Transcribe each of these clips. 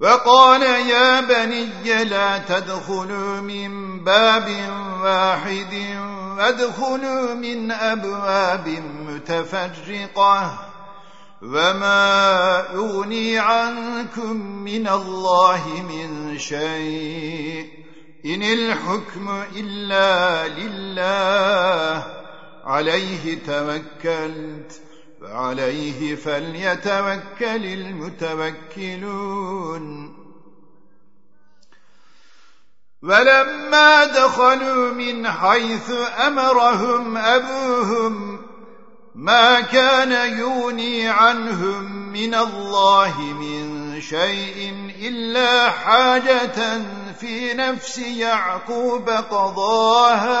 وقال يا بني لا تدخلوا من باب واحد وادخلوا من أبواب متفرقة. وما أغني عنكم من الله من شيء إن الحكم إلا لله عليه توكلت. فعليه فليتوكل المتوكلون. ولما دخلوا من حيث أمرهم أبوهم ما كان يوني عنهم من الله من شيء إلا حاجة في نفس يعقوب قضاها.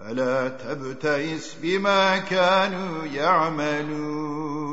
فلا تبتئس بما كانوا يعملون